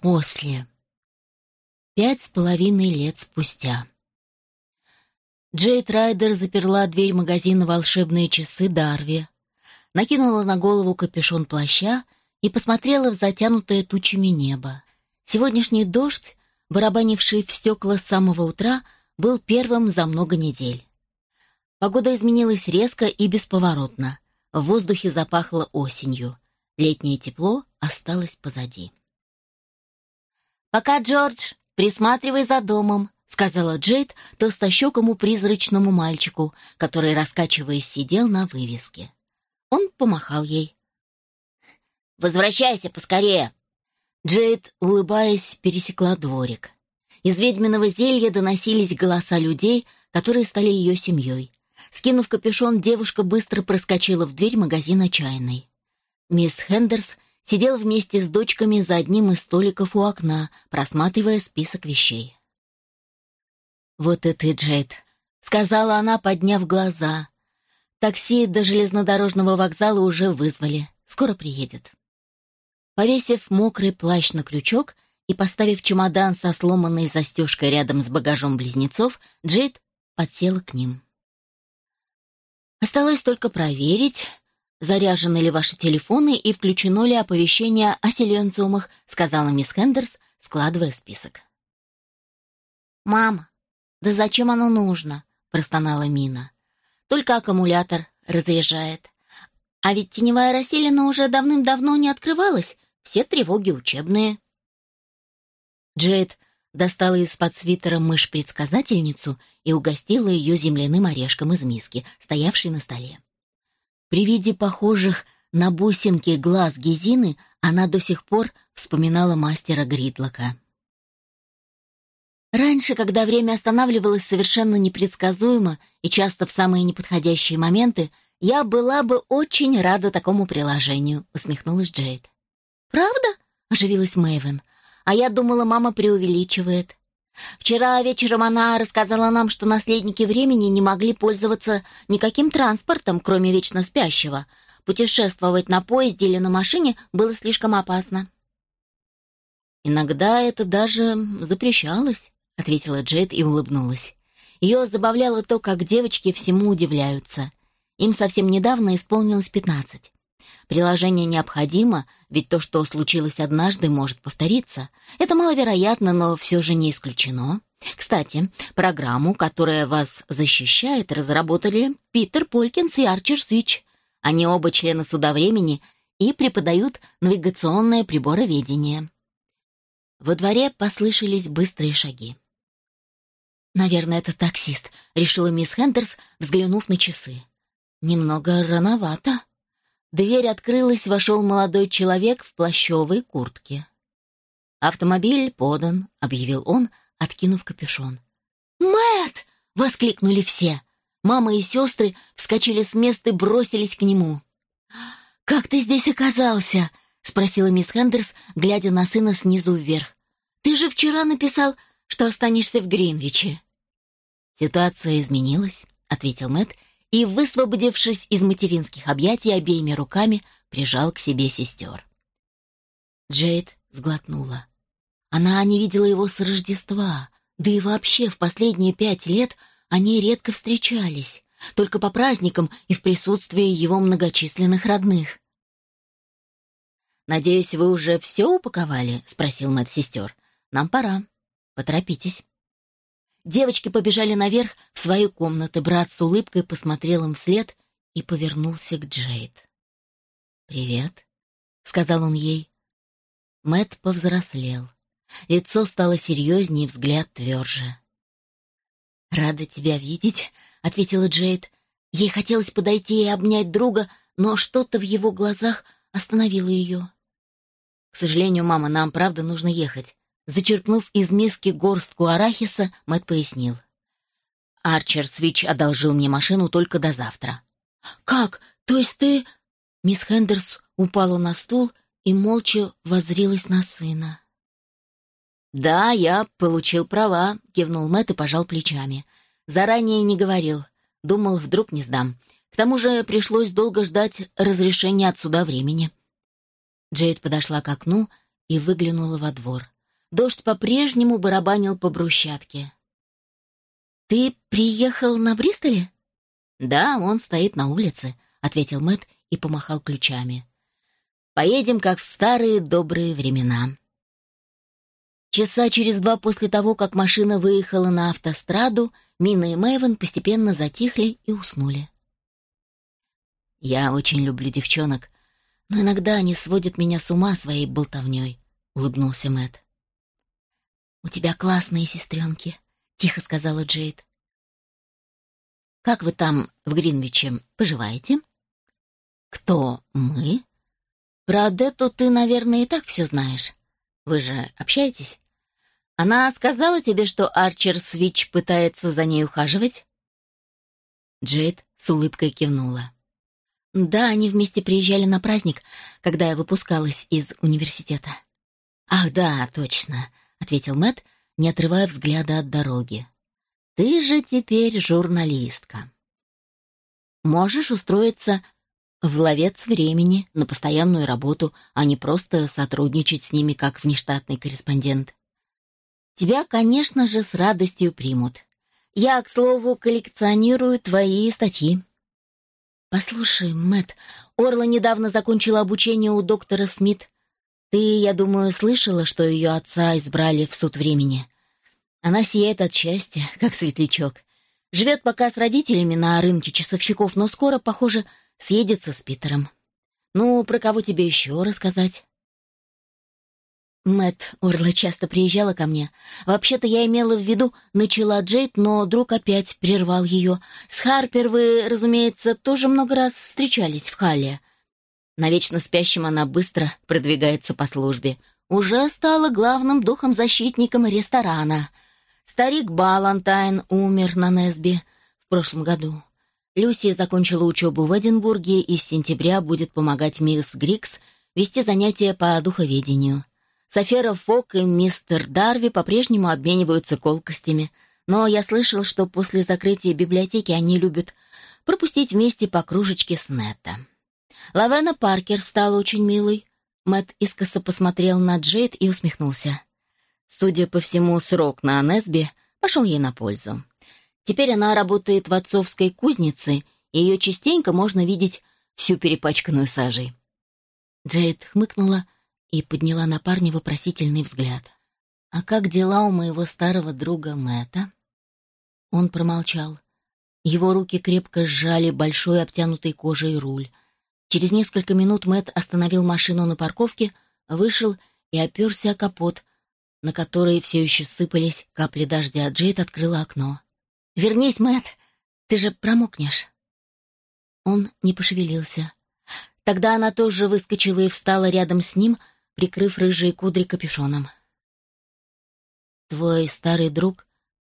После. Пять с половиной лет спустя. Джейд Райдер заперла дверь магазина «Волшебные часы» Дарви, накинула на голову капюшон плаща и посмотрела в затянутое тучами небо. Сегодняшний дождь, барабанивший в стекла с самого утра, был первым за много недель. Погода изменилась резко и бесповоротно. В воздухе запахло осенью. Летнее тепло осталось позади. «Пока, Джордж, присматривай за домом», — сказала Джейд толстощекому призрачному мальчику, который, раскачиваясь, сидел на вывеске. Он помахал ей. «Возвращайся поскорее!» Джейд, улыбаясь, пересекла дворик. Из ведьминого зелья доносились голоса людей, которые стали ее семьей. Скинув капюшон, девушка быстро проскочила в дверь магазина чайной. Мисс Хендерс сидела вместе с дочками за одним из столиков у окна, просматривая список вещей. «Вот и ты, Джейд», — сказала она, подняв глаза. «Такси до железнодорожного вокзала уже вызвали. Скоро приедет». Повесив мокрый плащ на крючок и поставив чемодан со сломанной застежкой рядом с багажом близнецов, Джейд подсела к ним. Осталось только проверить, заряжены ли ваши телефоны и включено ли оповещение о силенциумах, сказала мисс Хендерс, складывая список. «Мама, да зачем оно нужно?» — простонала Мина. «Только аккумулятор разряжает. А ведь теневая расселена уже давным-давно не открывалась, все тревоги учебные». Джейд достала из-под свитера мышь-предсказательницу и угостила ее земляным орешком из миски, стоявшей на столе. При виде похожих на бусинки глаз Гезины она до сих пор вспоминала мастера Гридлока. Раньше, когда время останавливалось совершенно непредсказуемо и часто в самые неподходящие моменты, я была бы очень рада такому приложению, усмехнулась Джейд. Правда? оживилась Мэйвен. А я думала, мама преувеличивает. Вчера вечером она рассказала нам, что наследники времени не могли пользоваться никаким транспортом, кроме вечно спящего. Путешествовать на поезде или на машине было слишком опасно. «Иногда это даже запрещалось», — ответила Джет и улыбнулась. Ее забавляло то, как девочки всему удивляются. Им совсем недавно исполнилось пятнадцать. Приложение необходимо, ведь то, что случилось однажды, может повториться. Это маловероятно, но все же не исключено. Кстати, программу, которая вас защищает, разработали Питер Полькинс и Арчер Свич. Они оба члены суда времени и преподают навигационное прибороведение. Во дворе послышались быстрые шаги. «Наверное, это таксист», — решила мисс Хендерс, взглянув на часы. «Немного рановато». Дверь открылась, вошел молодой человек в плащевой куртке. «Автомобиль подан», — объявил он, откинув капюшон. Мэт! воскликнули все. Мама и сестры вскочили с места и бросились к нему. «Как ты здесь оказался?» — спросила мисс Хендерс, глядя на сына снизу вверх. «Ты же вчера написал, что останешься в Гринвиче». «Ситуация изменилась», — ответил Мэтт и, высвободившись из материнских объятий обеими руками, прижал к себе сестер. Джейд сглотнула. Она не видела его с Рождества, да и вообще в последние пять лет они редко встречались, только по праздникам и в присутствии его многочисленных родных. «Надеюсь, вы уже все упаковали?» — спросил Мэтт сестер. «Нам пора. Поторопитесь». Девочки побежали наверх в свою комнату. Брат с улыбкой посмотрел им вслед и повернулся к Джейд. «Привет», — сказал он ей. Мэт повзрослел. Лицо стало серьезнее, взгляд тверже. «Рада тебя видеть», — ответила Джейд. Ей хотелось подойти и обнять друга, но что-то в его глазах остановило ее. «К сожалению, мама, нам правда нужно ехать. Зачерпнув из миски горстку арахиса, Мэтт пояснил. «Арчер Свич одолжил мне машину только до завтра». «Как? То есть ты...» Мисс Хендерс упала на стул и молча воззрилась на сына. «Да, я получил права», — кивнул Мэтт и пожал плечами. «Заранее не говорил. Думал, вдруг не сдам. К тому же пришлось долго ждать разрешения от суда времени». Джейд подошла к окну и выглянула во двор. Дождь по-прежнему барабанил по брусчатке. «Ты приехал на Бристоле?» «Да, он стоит на улице», — ответил Мэт и помахал ключами. «Поедем, как в старые добрые времена». Часа через два после того, как машина выехала на автостраду, Мина и Мэйвен постепенно затихли и уснули. «Я очень люблю девчонок, но иногда они сводят меня с ума своей болтовней», — улыбнулся Мэт. «У тебя классные сестренки», — тихо сказала Джейд. «Как вы там в Гринвиче поживаете?» «Кто мы?» «Про Адетту ты, наверное, и так все знаешь. Вы же общаетесь?» Она сказала тебе, что Арчер Свич пытается за ней ухаживать?» Джейд с улыбкой кивнула. «Да, они вместе приезжали на праздник, когда я выпускалась из университета». «Ах, да, точно», — ответил Мэт, не отрывая взгляда от дороги. «Ты же теперь журналистка. Можешь устроиться в ловец времени на постоянную работу, а не просто сотрудничать с ними как внештатный корреспондент. Тебя, конечно же, с радостью примут. Я, к слову, коллекционирую твои статьи. Послушай, Мэт, Орла недавно закончила обучение у доктора Смит. Ты, я думаю, слышала, что ее отца избрали в суд времени. Она сияет от счастья, как светлячок. Живет пока с родителями на рынке часовщиков, но скоро, похоже, съедется с Питером. Ну, про кого тебе еще рассказать? Мэт Орла часто приезжала ко мне. Вообще-то я имела в виду, начала Джейд, но друг опять прервал ее. С Харпер вы, разумеется, тоже много раз встречались в Халле. Навечно спящим она быстро продвигается по службе. Уже стала главным духом-защитником ресторана. Старик Балантайн умер на Несби в прошлом году. Люси закончила учебу в Эдинбурге и с сентября будет помогать мисс Грикс вести занятия по духоведению. Софера Фок и мистер Дарви по-прежнему обмениваются колкостями, но я слышал, что после закрытия библиотеки они любят пропустить вместе по кружечке снета. Лавена Паркер стала очень милой. Мэтт искоса посмотрел на Джейд и усмехнулся. Судя по всему, срок на Анесби пошел ей на пользу. Теперь она работает в отцовской кузнице, и ее частенько можно видеть всю перепачканную сажей. Джейд хмыкнула, и подняла на парня вопросительный взгляд. «А как дела у моего старого друга Мэтта?» Он промолчал. Его руки крепко сжали большой обтянутый кожей руль. Через несколько минут Мэт остановил машину на парковке, вышел и оперся о капот, на который все еще сыпались капли дождя. Джейд открыла окно. «Вернись, Мэт, ты же промокнешь». Он не пошевелился. Тогда она тоже выскочила и встала рядом с ним, прикрыв рыжие кудри капюшоном. «Твой старый друг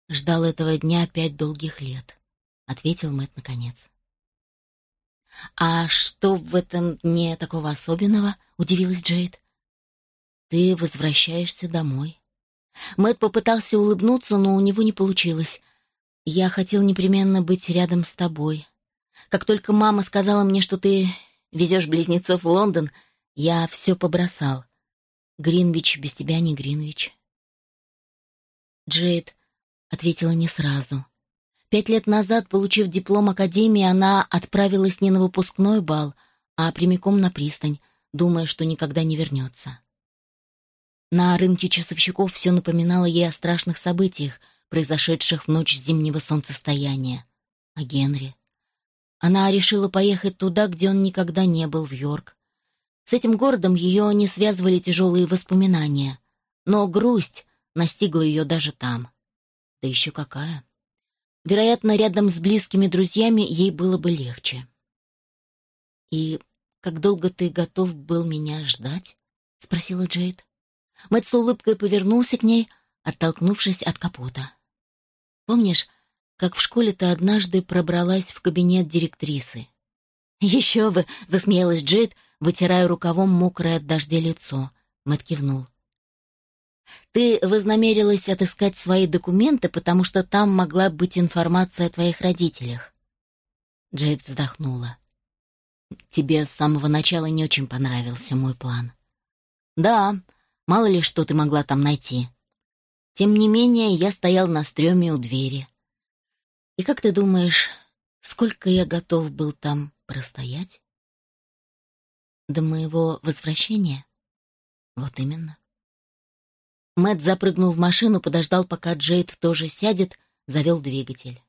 ждал этого дня пять долгих лет», — ответил Мэтт наконец. «А что в этом дне такого особенного?» — удивилась Джейд. «Ты возвращаешься домой». Мэтт попытался улыбнуться, но у него не получилось. «Я хотел непременно быть рядом с тобой. Как только мама сказала мне, что ты везешь близнецов в Лондон, — я все побросал. Гринвич без тебя не Гринвич. Джейд ответила не сразу. Пять лет назад, получив диплом Академии, она отправилась не на выпускной бал, а прямиком на пристань, думая, что никогда не вернется. На рынке часовщиков все напоминало ей о страшных событиях, произошедших в ночь зимнего солнцестояния. О Генри. Она решила поехать туда, где он никогда не был, в Йорк. С этим городом ее не связывали тяжелые воспоминания, но грусть настигла ее даже там. Да еще какая. Вероятно, рядом с близкими друзьями ей было бы легче. «И как долго ты готов был меня ждать?» — спросила Джейд. Мэтт с улыбкой повернулся к ней, оттолкнувшись от капота. «Помнишь, как в школе ты однажды пробралась в кабинет директрисы?» «Еще бы!» — засмеялась Джейд, вытирая рукавом мокрое от дождя лицо. Мэтт кивнул. «Ты вознамерилась отыскать свои документы, потому что там могла быть информация о твоих родителях». Джейд вздохнула. «Тебе с самого начала не очень понравился мой план». «Да, Мало ли что ты могла там найти. Тем не менее, я стоял на стреме у двери. И как ты думаешь, сколько я готов был там простоять? До моего возвращения? Вот именно. Мэт запрыгнул в машину, подождал, пока Джейд тоже сядет, завел двигатель.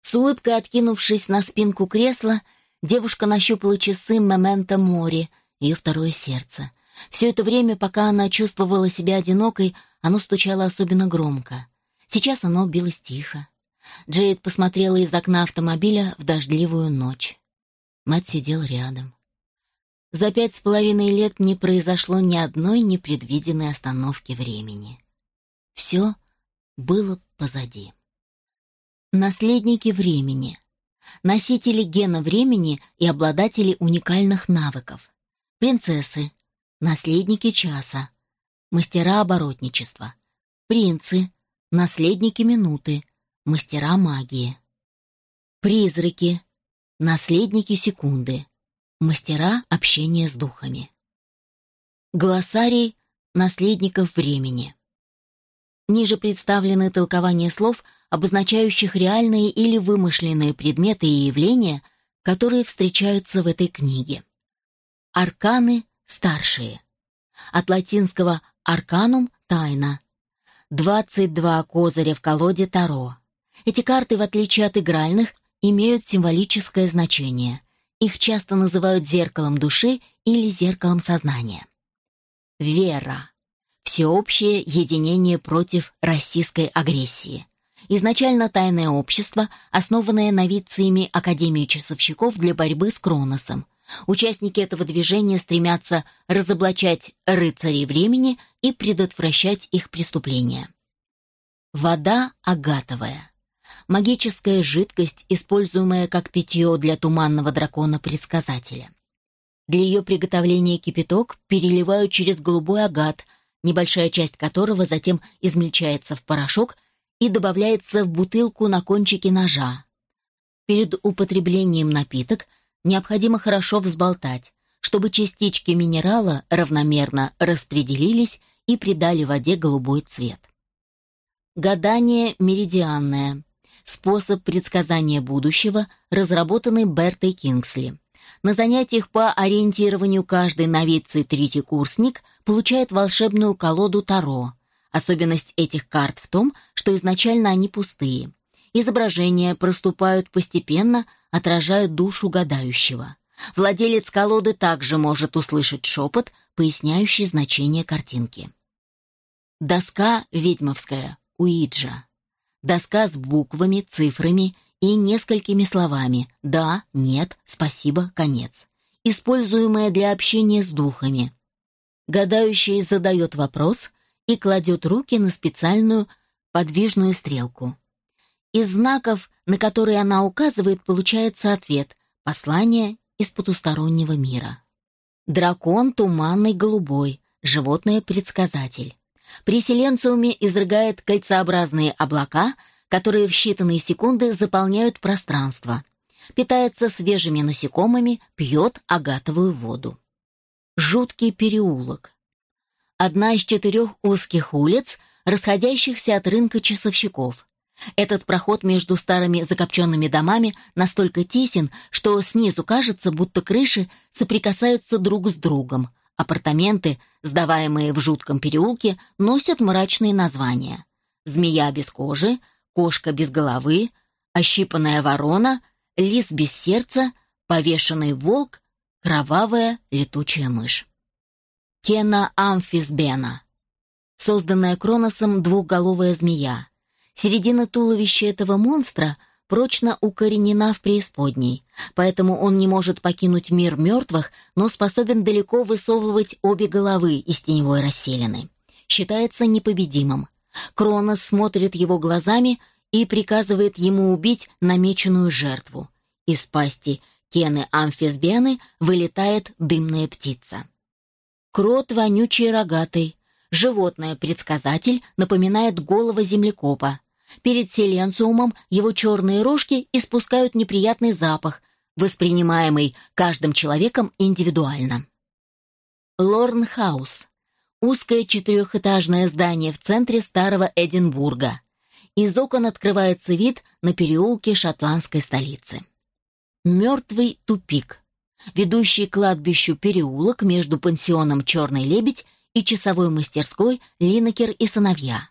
С улыбкой откинувшись на спинку кресла, девушка нащупала часы «Мементо Мори», ее второе сердце. Все это время, пока она чувствовала себя одинокой, оно стучало особенно громко. Сейчас оно билось тихо. Джейд посмотрела из окна автомобиля в дождливую ночь. Мать сидел рядом. За пять с половиной лет не произошло ни одной непредвиденной остановки времени. Все было позади. Наследники времени. Носители гена времени и обладатели уникальных навыков. Принцессы. Наследники часа. Мастера оборотничества. Принцы. Наследники минуты. Мастера магии. Призраки. Наследники секунды Мастера общения с духами. Глоссарий наследников времени. Ниже представлены толкования слов, обозначающих реальные или вымышленные предметы и явления, которые встречаются в этой книге. Арканы старшие. От латинского «арканум» — тайна. 22 козыря в колоде Таро. Эти карты, в отличие от игральных, имеют символическое значение — их часто называют зеркалом души или зеркалом сознания. Вера. Всеобщее единение против российской агрессии. Изначально тайное общество, основанное новициями Академии часовщиков для борьбы с Кроносом. Участники этого движения стремятся разоблачать рыцарей времени и предотвращать их преступления. Вода агатовая магическая жидкость, используемая как питье для туманного дракона-предсказателя. Для ее приготовления кипяток переливают через голубой агат, небольшая часть которого затем измельчается в порошок и добавляется в бутылку на кончике ножа. Перед употреблением напиток необходимо хорошо взболтать, чтобы частички минерала равномерно распределились и придали воде голубой цвет. Гадание меридианное способ предсказания будущего, разработанный Бертой Кингсли. На занятиях по ориентированию каждый новицый третий курсник получает волшебную колоду Таро. Особенность этих карт в том, что изначально они пустые. Изображения проступают постепенно, отражают душу гадающего. Владелец колоды также может услышать шепот, поясняющий значение картинки. Доска ведьмовская, Уиджа. Доска с буквами, цифрами и несколькими словами «да», «нет», «спасибо», «конец», используемая для общения с духами. Гадающий задает вопрос и кладет руки на специальную подвижную стрелку. Из знаков, на которые она указывает, получается ответ «послание из потустороннего мира». Дракон туманный голубой, животное-предсказатель. При селенциуме изрыгает кольцеобразные облака, которые в считанные секунды заполняют пространство. Питается свежими насекомыми, пьет агатовую воду. Жуткий переулок. Одна из четырех узких улиц, расходящихся от рынка часовщиков. Этот проход между старыми закопченными домами настолько тесен, что снизу кажется, будто крыши соприкасаются друг с другом, Апартаменты, сдаваемые в жутком переулке, носят мрачные названия. «Змея без кожи», «Кошка без головы», «Ощипанная ворона», «Лис без сердца», «Повешенный волк», «Кровавая летучая мышь». Кена амфисбена. Созданная Кроносом двухголовая змея. Середина туловища этого монстра — прочно укоренена в преисподней, поэтому он не может покинуть мир мертвых, но способен далеко высовывать обе головы из теневой расселины. Считается непобедимым. Кронос смотрит его глазами и приказывает ему убить намеченную жертву. Из пасти Кены Амфисбены вылетает дымная птица. Крот вонючий рогатый. Животное-предсказатель напоминает голого землекопа. Перед селенциумом его черные рожки испускают неприятный запах, воспринимаемый каждым человеком индивидуально. Лорнхаус. Узкое четырехэтажное здание в центре старого Эдинбурга. Из окон открывается вид на переулки шотландской столицы. Мертвый тупик. Ведущий к кладбищу переулок между пансионом «Черный лебедь» и часовой мастерской «Линнекер и сыновья».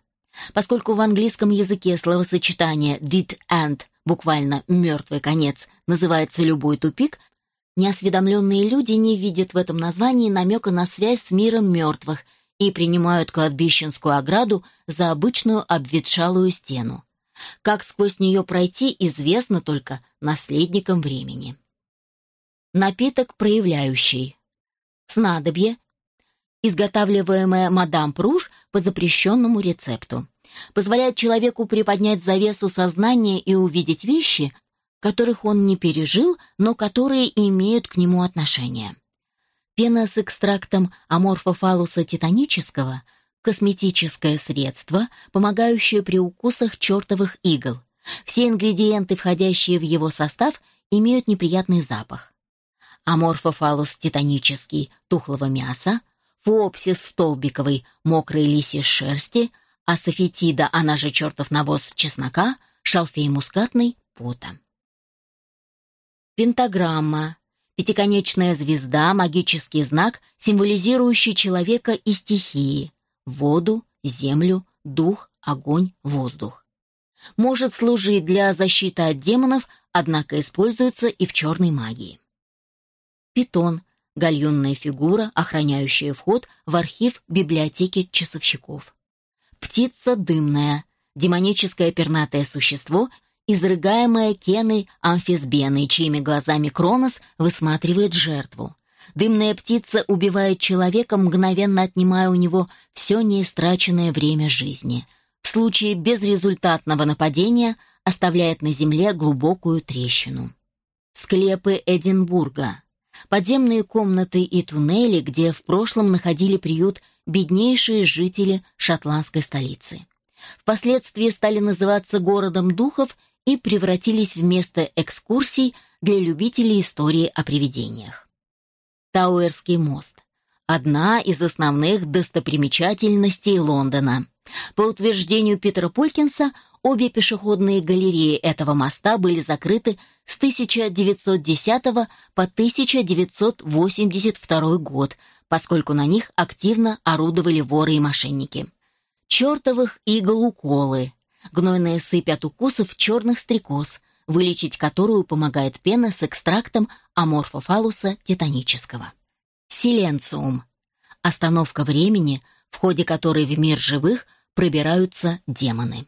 Поскольку в английском языке словосочетание «dead end» буквально «мертвый конец» называется любой тупик, неосведомленные люди не видят в этом названии намека на связь с миром мертвых и принимают кладбищенскую ограду за обычную обветшалую стену. Как сквозь нее пройти, известно только наследникам времени. Напиток проявляющий. Снадобье, изготавливаемое мадам Пруш по запрещенному рецепту. Позволяет человеку приподнять завесу сознания и увидеть вещи, которых он не пережил, но которые имеют к нему отношение. Пена с экстрактом аморфофалуса титанического – косметическое средство, помогающее при укусах чертовых игл. Все ингредиенты, входящие в его состав, имеют неприятный запах. Аморфофалус титанический – тухлого мяса, фуопсис столбиковый – мокрой лисьей шерсти, асофетида, она же чертов навоз чеснока, шалфей мускатный – пота. Пентаграмма Пятиконечная звезда – магический знак, символизирующий человека и стихии – воду, землю, дух, огонь, воздух. Может служить для защиты от демонов, однако используется и в черной магии. Питон – гальюнная фигура, охраняющая вход в архив библиотеки часовщиков. Птица дымная – демоническое пернатое существо – изрыгаемая Кеной амфисбеной, чьими глазами Кронос высматривает жертву. Дымная птица убивает человека, мгновенно отнимая у него все неистраченное время жизни. В случае безрезультатного нападения оставляет на земле глубокую трещину. Склепы Эдинбурга. Подземные комнаты и туннели, где в прошлом находили приют беднейшие жители шотландской столицы. Впоследствии стали называться городом духов и превратились в место экскурсий для любителей истории о привидениях. Тауэрский мост – одна из основных достопримечательностей Лондона. По утверждению Питера Полькинса, обе пешеходные галереи этого моста были закрыты с 1910 по 1982 год, поскольку на них активно орудовали воры и мошенники. Чертовых игл уколы, Гнойная сыпь от укусов черных стрекоз, вылечить которую помогает пена с экстрактом аморфофалуса титанического. Силенциум. Остановка времени, в ходе которой в мир живых пробираются демоны.